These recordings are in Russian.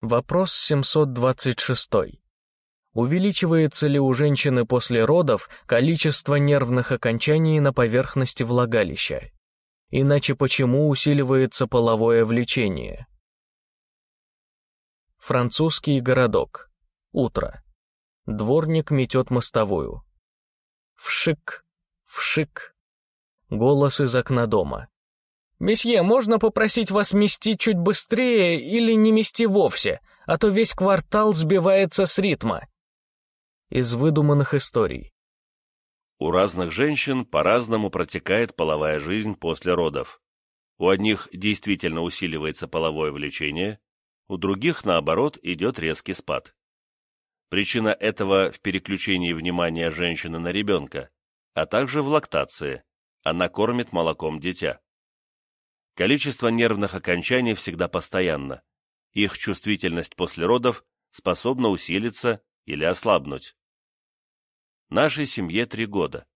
Вопрос 726. Увеличивается ли у женщины после родов количество нервных окончаний на поверхности влагалища? Иначе почему усиливается половое влечение? Французский городок. Утро. Дворник метет мостовую. Вшик, вшик. Голос из окна дома. «Месье, можно попросить вас мести чуть быстрее или не мести вовсе, а то весь квартал сбивается с ритма?» Из выдуманных историй. У разных женщин по-разному протекает половая жизнь после родов. У одних действительно усиливается половое влечение, у других, наоборот, идет резкий спад. Причина этого в переключении внимания женщины на ребенка, а также в лактации. Она кормит молоком дитя. Количество нервных окончаний всегда постоянно. Их чувствительность после родов способна усилиться или ослабнуть. Нашей семье три года.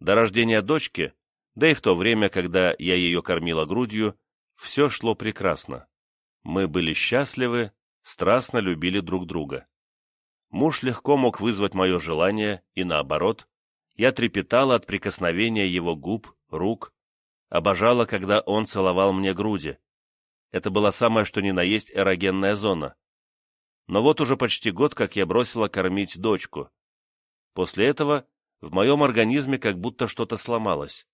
До рождения дочки, да и в то время, когда я ее кормила грудью, все шло прекрасно. Мы были счастливы, страстно любили друг друга. Муж легко мог вызвать мое желание, и наоборот, я трепетала от прикосновения его губ, рук, обожала, когда он целовал мне груди. Это была самая что ни на есть эрогенная зона. Но вот уже почти год, как я бросила кормить дочку. После этого в моем организме как будто что-то сломалось.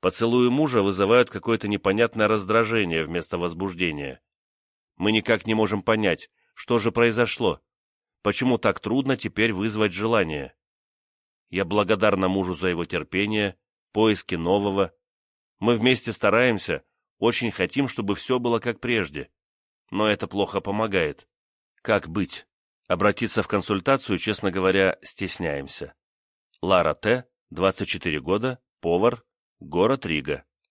Поцелуи мужа вызывают какое-то непонятное раздражение вместо возбуждения. Мы никак не можем понять, что же произошло, почему так трудно теперь вызвать желание. Я благодарна мужу за его терпение, поиски нового. Мы вместе стараемся, очень хотим, чтобы все было как прежде. Но это плохо помогает. Как быть? Обратиться в консультацию, честно говоря, стесняемся. Лара Т., 24 года, повар, город Рига.